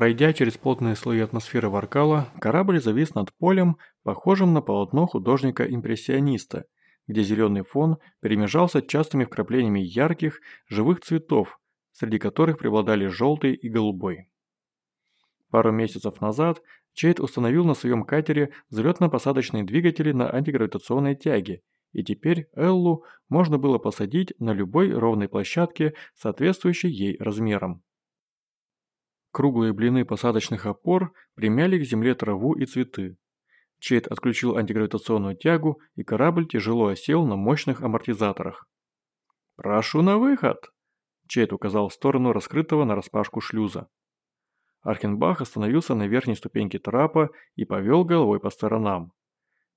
Пройдя через плотные слои атмосферы Варкала, корабль завис над полем, похожим на полотно художника-импрессиониста, где зеленый фон перемежался частыми вкраплениями ярких, живых цветов, среди которых преобладали желтый и голубой. Пару месяцев назад Чейд установил на своем катере взлетно-посадочные двигатели на антигравитационной тяге, и теперь Эллу можно было посадить на любой ровной площадке, соответствующей ей размерам. Круглые блины посадочных опор примяли к земле траву и цветы. Чейд отключил антигравитационную тягу, и корабль тяжело осел на мощных амортизаторах. «Прошу на выход!» Чейд указал в сторону раскрытого нараспашку шлюза. Архенбах остановился на верхней ступеньке трапа и повел головой по сторонам.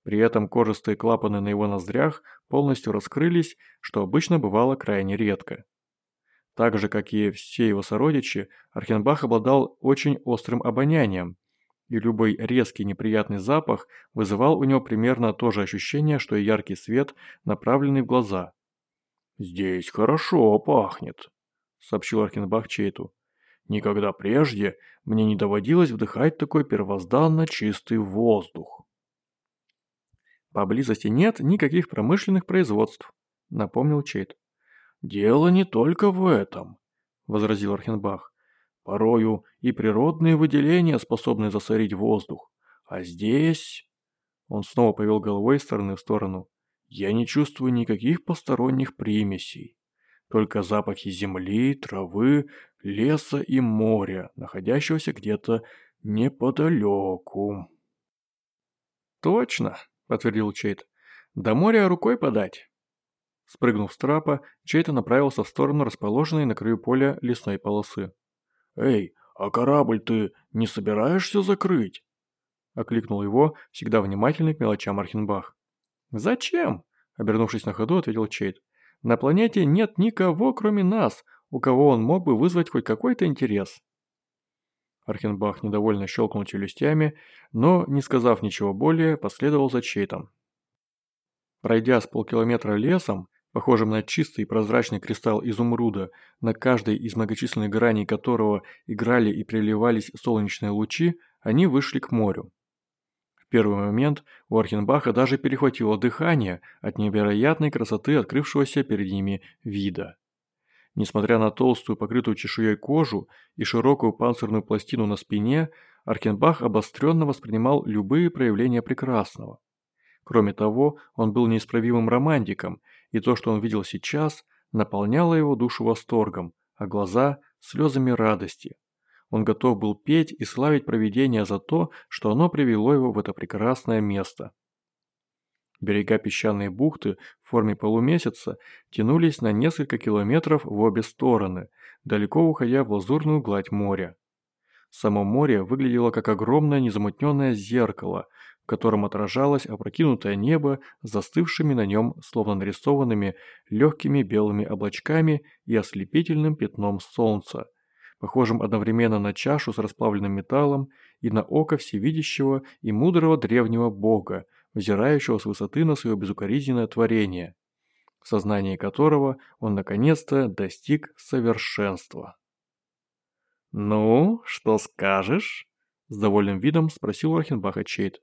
При этом кожистые клапаны на его ноздрях полностью раскрылись, что обычно бывало крайне редко. Так же, как и все его сородичи, Архенбах обладал очень острым обонянием, и любой резкий неприятный запах вызывал у него примерно то же ощущение, что и яркий свет, направленный в глаза. «Здесь хорошо пахнет», — сообщил Архенбах Чейту. «Никогда прежде мне не доводилось вдыхать такой первозданно чистый воздух». «Поблизости нет никаких промышленных производств», — напомнил Чейт. «Дело не только в этом», – возразил Архенбах. «Порою и природные выделения способны засорить воздух. А здесь...» Он снова повел головой из стороны в сторону. «Я не чувствую никаких посторонних примесей. Только запахи земли, травы, леса и моря, находящегося где-то неподалеку». «Точно», – подтвердил Чейт. «До моря рукой подать». Спрыгнув с трапа, Чейта направился в сторону расположенной на краю поля лесной полосы. «Эй, а корабль ты не собираешься закрыть?» Окликнул его, всегда внимательный к мелочам Архенбах. «Зачем?» – обернувшись на ходу, ответил Чейт. «На планете нет никого, кроме нас, у кого он мог бы вызвать хоть какой-то интерес». Архенбах недовольно щелкнул челюстями, но, не сказав ничего более, последовал за Чейтом. Пройдя с полкилометра лесом, похожим на чистый прозрачный кристалл изумруда, на каждой из многочисленных граней которого играли и приливались солнечные лучи, они вышли к морю. В первый момент у Архенбаха даже перехватило дыхание от невероятной красоты открывшегося перед ними вида. Несмотря на толстую, покрытую чешуей кожу и широкую панцирную пластину на спине, Архенбах обостренно воспринимал любые проявления прекрасного. Кроме того, он был неисправимым романтиком и то, что он видел сейчас, наполняло его душу восторгом, а глаза – слезами радости. Он готов был петь и славить провидение за то, что оно привело его в это прекрасное место. Берега песчаной бухты в форме полумесяца тянулись на несколько километров в обе стороны, далеко уходя в лазурную гладь моря. Само море выглядело как огромное незамутненное зеркало, в котором отражалось опрокинутое небо застывшими на нем, словно нарисованными, легкими белыми облачками и ослепительным пятном солнца, похожим одновременно на чашу с расплавленным металлом и на око всевидящего и мудрого древнего бога, взирающего с высоты на свое безукоризненное творение, в сознании которого он наконец-то достиг совершенства. «Ну, что скажешь?» – с довольным видом спросил Рахенбаха Чейт.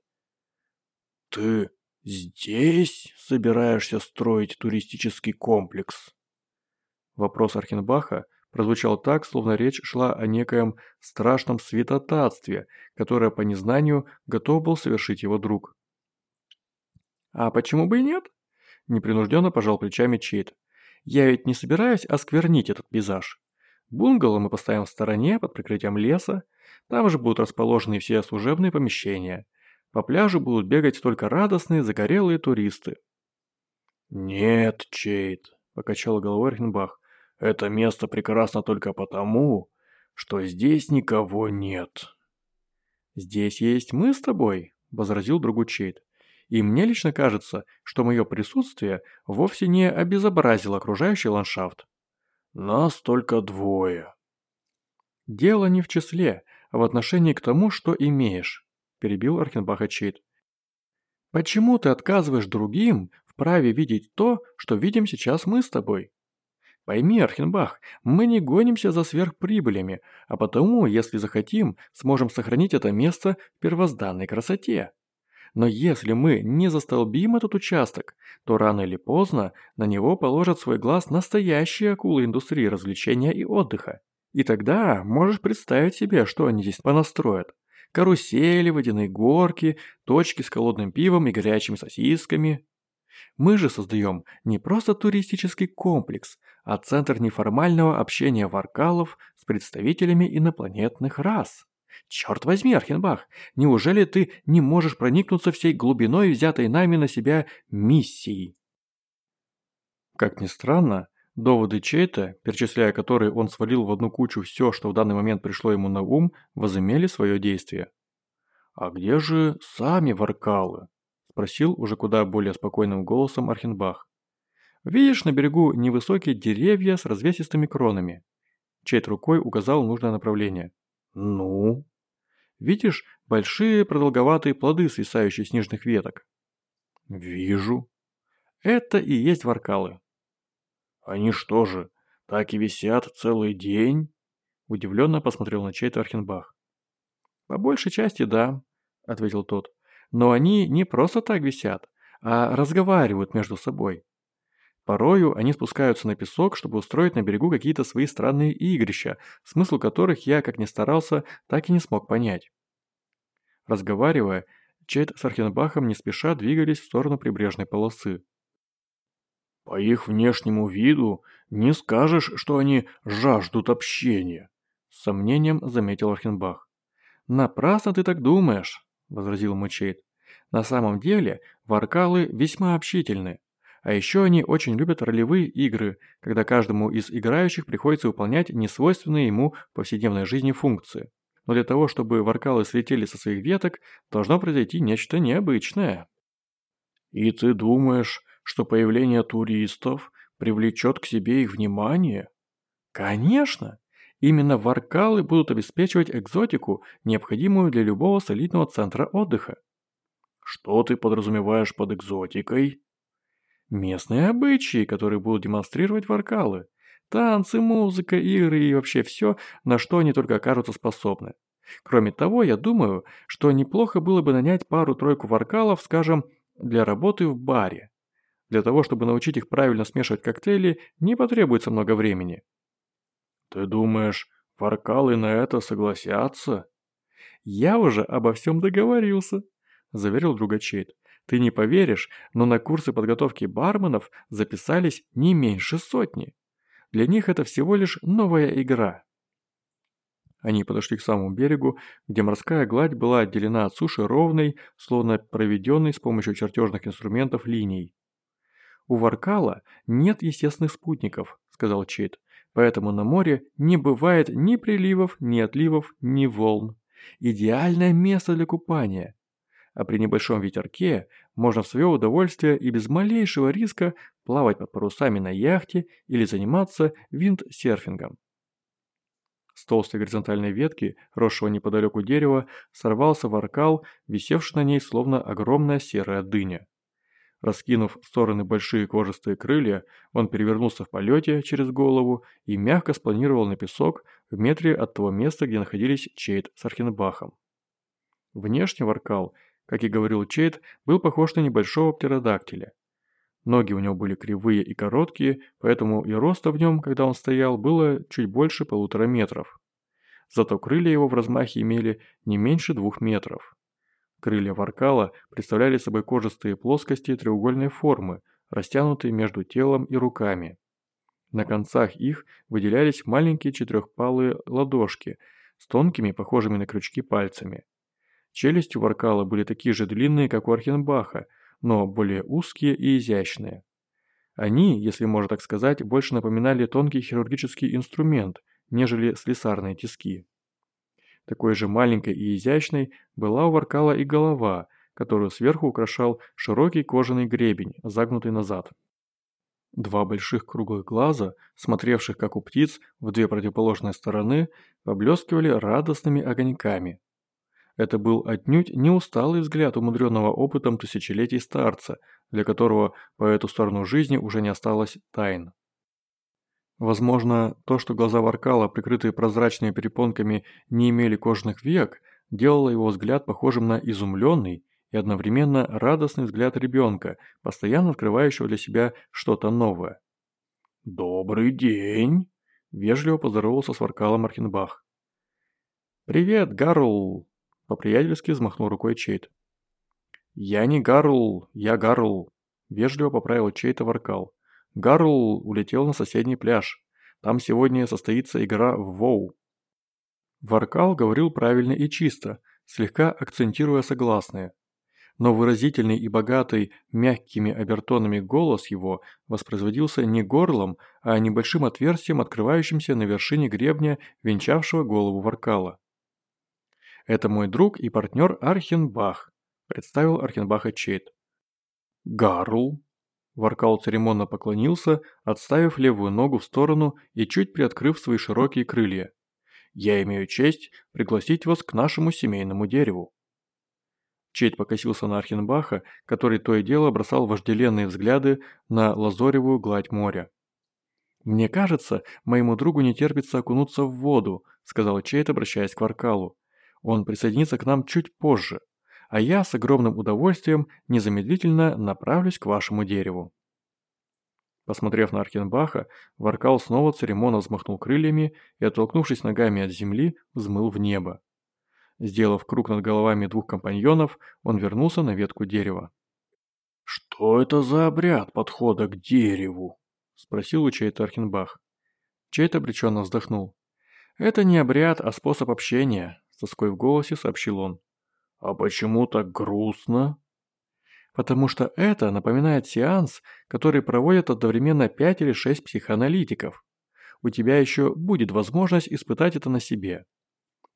«Ты здесь собираешься строить туристический комплекс?» Вопрос Архенбаха прозвучал так, словно речь шла о некоем страшном святотатстве, которое по незнанию готов был совершить его друг. «А почему бы и нет?» – непринужденно пожал плечами Чейт. «Я ведь не собираюсь осквернить этот пейзаж. Бунгало мы поставим в стороне под прикрытием леса, там же будут расположены все служебные помещения. По пляжу будут бегать только радостные, загорелые туристы. «Нет, Чейт», – покачал головой Рхенбах, – «это место прекрасно только потому, что здесь никого нет». «Здесь есть мы с тобой», – возразил другу Чейт. «И мне лично кажется, что мое присутствие вовсе не обезобразило окружающий ландшафт». «Нас только двое». «Дело не в числе, а в отношении к тому, что имеешь перебил Архенбаха Чейт. «Почему ты отказываешь другим в праве видеть то, что видим сейчас мы с тобой? Пойми, Архенбах, мы не гонимся за сверхприбылями, а потому, если захотим, сможем сохранить это место в первозданной красоте. Но если мы не застолбим этот участок, то рано или поздно на него положат свой глаз настоящие акулы индустрии развлечения и отдыха. И тогда можешь представить себе, что они здесь понастроят. Карусели, водяные горки, точки с холодным пивом и горячими сосисками. Мы же создаем не просто туристический комплекс, а центр неформального общения варкалов с представителями инопланетных рас. Черт возьми, Архенбах, неужели ты не можешь проникнуться всей глубиной взятой нами на себя миссией? Как ни странно, доводы Чейта, перечисляя которые он свалил в одну кучу все, что в данный момент пришло ему на ум, возымели свое действие. «А где же сами варкалы?» – спросил уже куда более спокойным голосом Архенбах. «Видишь на берегу невысокие деревья с развесистыми кронами?» Чейт рукой указал нужное направление. «Ну?» «Видишь большие продолговатые плоды, свисающие с нижних веток?» «Вижу». «Это и есть варкалы». «Они что же, так и висят целый день?» Удивленно посмотрел на Чейта Архенбах. «По большей части да», — ответил тот. «Но они не просто так висят, а разговаривают между собой. Порою они спускаются на песок, чтобы устроить на берегу какие-то свои странные игрища, смысл которых я, как ни старался, так и не смог понять. Разговаривая, Чейд с Архенбахом не спеша двигались в сторону прибрежной полосы. «По их внешнему виду не скажешь, что они жаждут общения», с сомнением заметил Архенбах. «Напрасно ты так думаешь», – возразил ему Чейд. «На самом деле варкалы весьма общительны. А еще они очень любят ролевые игры, когда каждому из играющих приходится выполнять несвойственные ему повседневной жизни функции. Но для того, чтобы варкалы слетели со своих веток, должно произойти нечто необычное. «И ты думаешь, что появление туристов привлечет к себе их внимание?» «Конечно! Именно варкалы будут обеспечивать экзотику, необходимую для любого солидного центра отдыха». «Что ты подразумеваешь под экзотикой?» Местные обычаи, которые будут демонстрировать варкалы. Танцы, музыка, игры и вообще все, на что они только окажутся способны. Кроме того, я думаю, что неплохо было бы нанять пару-тройку варкалов, скажем, для работы в баре. Для того, чтобы научить их правильно смешивать коктейли, не потребуется много времени. Ты думаешь, варкалы на это согласятся? Я уже обо всем договорился, заверил друга Чейт. Ты не поверишь, но на курсы подготовки барменов записались не меньше сотни. Для них это всего лишь новая игра. Они подошли к самому берегу, где морская гладь была отделена от суши ровной, словно проведенной с помощью чертежных инструментов линией. «У Варкала нет естественных спутников», — сказал Чейт, «поэтому на море не бывает ни приливов, ни отливов, ни волн. Идеальное место для купания а при небольшом ветерке можно в свое удовольствие и без малейшего риска плавать под парусами на яхте или заниматься виндсерфингом. С толстой горизонтальной ветки, росшего неподалеку дерева, сорвался воркал, висевший на ней словно огромная серая дыня. Раскинув в стороны большие кожистые крылья, он перевернулся в полете через голову и мягко спланировал на песок в метре от того места, где находились Чейд с Архенбахом. Внешне воркал – как и говорил Чейд, был похож на небольшого птеродактиля. Ноги у него были кривые и короткие, поэтому и роста в нем, когда он стоял, было чуть больше полутора метров. Зато крылья его в размахе имели не меньше двух метров. Крылья Варкала представляли собой кожистые плоскости треугольной формы, растянутые между телом и руками. На концах их выделялись маленькие четырехпалые ладошки с тонкими, похожими на крючки пальцами. Челюсти Варкала были такие же длинные, как у Архенбаха, но более узкие и изящные. Они, если можно так сказать, больше напоминали тонкий хирургический инструмент, нежели слесарные тиски. Такой же маленькой и изящной была у Варкала и голова, которую сверху украшал широкий кожаный гребень, загнутый назад. Два больших круглых глаза, смотревших как у птиц в две противоположные стороны, поблескивали радостными огоньками. Это был отнюдь не усталый взгляд умудренного опытом тысячелетий старца, для которого по эту сторону жизни уже не осталось тайн. Возможно, то, что глаза Варкала, прикрытые прозрачными перепонками, не имели кожных век, делало его взгляд похожим на изумленный и одновременно радостный взгляд ребенка, постоянно открывающего для себя что-то новое. «Добрый день!» – вежливо поздоровался с Варкалом Архенбах. «Привет, Гарл!» – по-приятельски взмахнул рукой Чейт. «Я не Гарл, я Гарл!» – вежливо поправил Чейта Варкал. Гарл улетел на соседний пляж. Там сегодня состоится игра в Воу. Варкал говорил правильно и чисто, слегка акцентируя согласные. Но выразительный и богатый мягкими обертонами голос его воспроизводился не горлом, а небольшим отверстием, открывающимся на вершине гребня, венчавшего голову Варкала. «Это мой друг и партнер Архенбах», – представил Архенбаха Чейт. «Гарл», Варкал церемонно поклонился, отставив левую ногу в сторону и чуть приоткрыв свои широкие крылья. «Я имею честь пригласить вас к нашему семейному дереву». Чейд покосился на Архенбаха, который то и дело бросал вожделенные взгляды на лазоревую гладь моря. «Мне кажется, моему другу не терпится окунуться в воду», сказал Чейд, обращаясь к Варкалу. «Он присоединится к нам чуть позже» а я с огромным удовольствием незамедлительно направлюсь к вашему дереву». Посмотрев на Архенбаха, Варкал снова церемонно взмахнул крыльями и, оттолкнувшись ногами от земли, взмыл в небо. Сделав круг над головами двух компаньонов, он вернулся на ветку дерева. «Что это за обряд подхода к дереву?» – спросил у Чейта Архенбах. Чейт обреченно вздохнул. «Это не обряд, а способ общения», – с тоской голосе сообщил он. «А почему так грустно?» «Потому что это напоминает сеанс, который проводят одновременно пять или шесть психоаналитиков. У тебя еще будет возможность испытать это на себе».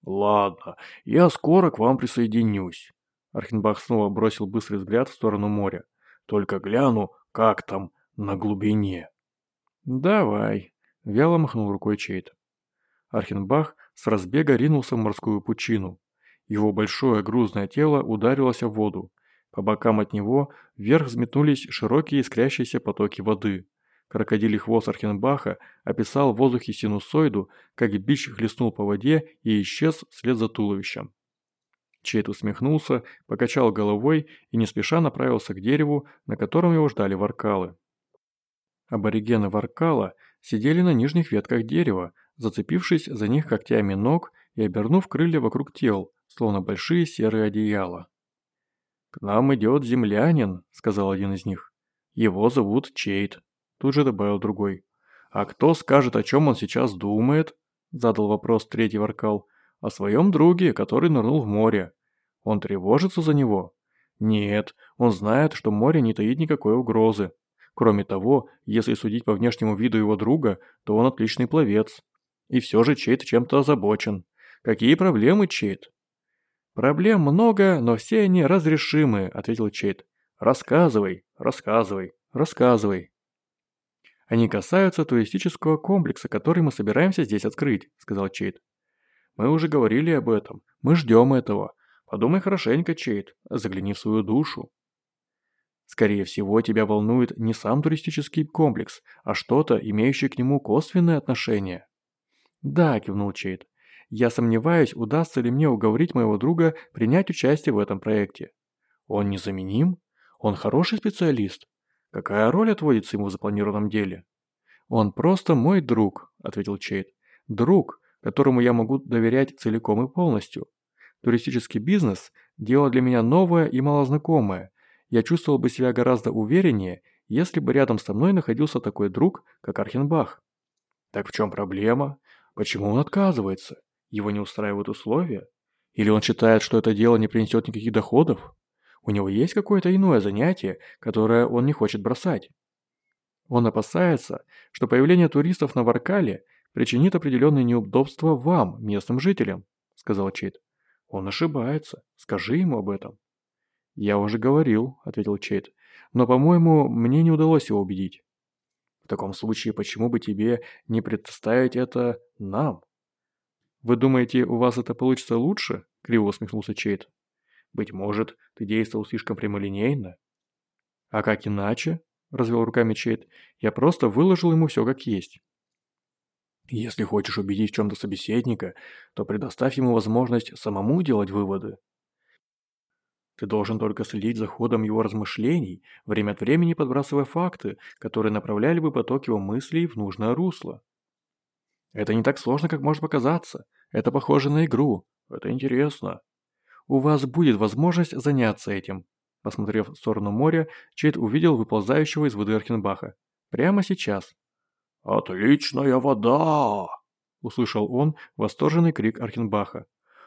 «Ладно, я скоро к вам присоединюсь». Архенбах снова бросил быстрый взгляд в сторону моря. «Только гляну, как там на глубине». «Давай», – вяло махнул рукой Чейт. Архенбах с разбега ринулся в морскую пучину. Его большое грузное тело ударилось в воду. По бокам от него вверх взметнулись широкие искрящиеся потоки воды. Крокодилий хвост Архенбаха описал в воздухе синусоиду, как бич хлестнул по воде и исчез вслед за туловищем. Чейт усмехнулся, покачал головой и не спеша направился к дереву, на котором его ждали варкалы. Аборигены варкала сидели на нижних ветках дерева, зацепившись за них когтями ног и обернув крылья вокруг тел, словно большие серые одеяла. «К нам идет землянин», — сказал один из них. «Его зовут Чейт», — тут же добавил другой. «А кто скажет, о чем он сейчас думает?» — задал вопрос третий воркал. «О своем друге, который нырнул в море. Он тревожится за него?» «Нет, он знает, что море не таит никакой угрозы. Кроме того, если судить по внешнему виду его друга, то он отличный пловец. И все же Чейт чем-то озабочен. Какие проблемы, Чейт?» «Проблем много, но все они разрешимы», — ответил Чейт. «Рассказывай, рассказывай, рассказывай». «Они касаются туристического комплекса, который мы собираемся здесь открыть», — сказал Чейт. «Мы уже говорили об этом. Мы ждем этого. Подумай хорошенько, Чейт, загляни в свою душу». «Скорее всего, тебя волнует не сам туристический комплекс, а что-то, имеющее к нему косвенное отношение». «Да», — кивнул Чейт. Я сомневаюсь, удастся ли мне уговорить моего друга принять участие в этом проекте. Он незаменим? Он хороший специалист? Какая роль отводится ему в запланированном деле? Он просто мой друг, ответил Чейд. Друг, которому я могу доверять целиком и полностью. Туристический бизнес – дело для меня новое и малознакомое. Я чувствовал бы себя гораздо увереннее, если бы рядом со мной находился такой друг, как Архенбах. Так в чем проблема? Почему он отказывается? Его не устраивают условия? Или он считает, что это дело не принесет никаких доходов? У него есть какое-то иное занятие, которое он не хочет бросать? Он опасается, что появление туристов на Варкале причинит определенные неудобства вам, местным жителям, сказал Чейд. Он ошибается. Скажи ему об этом. Я уже говорил, ответил Чейд. Но, по-моему, мне не удалось его убедить. В таком случае, почему бы тебе не предоставить это нам? «Вы думаете, у вас это получится лучше?» – криво усмехнулся Чейд. «Быть может, ты действовал слишком прямолинейно?» «А как иначе?» – развел руками Чейд. «Я просто выложил ему все как есть». Если хочешь убедить в чем-то собеседника, то предоставь ему возможность самому делать выводы. Ты должен только следить за ходом его размышлений, время от времени подбрасывая факты, которые направляли бы поток его мыслей в нужное русло. Это не так сложно, как может показаться. Это похоже на игру. Это интересно. У вас будет возможность заняться этим. Посмотрев в сторону моря, Чейд увидел выползающего из воды Архенбаха. Прямо сейчас. «Отличная вода!» Услышал он восторженный крик Архенбаха.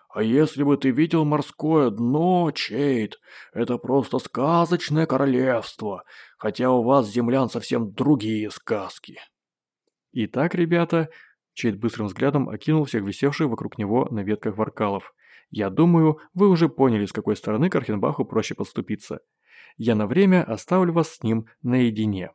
А если бы ты видел морское дно, Чейд, это просто сказочное королевство, хотя у вас, землян, совсем другие сказки. Итак, ребята, Чейд быстрым взглядом окинул всех висевших вокруг него на ветках варкалов. Я думаю, вы уже поняли, с какой стороны Кархенбаху проще подступиться. Я на время оставлю вас с ним наедине.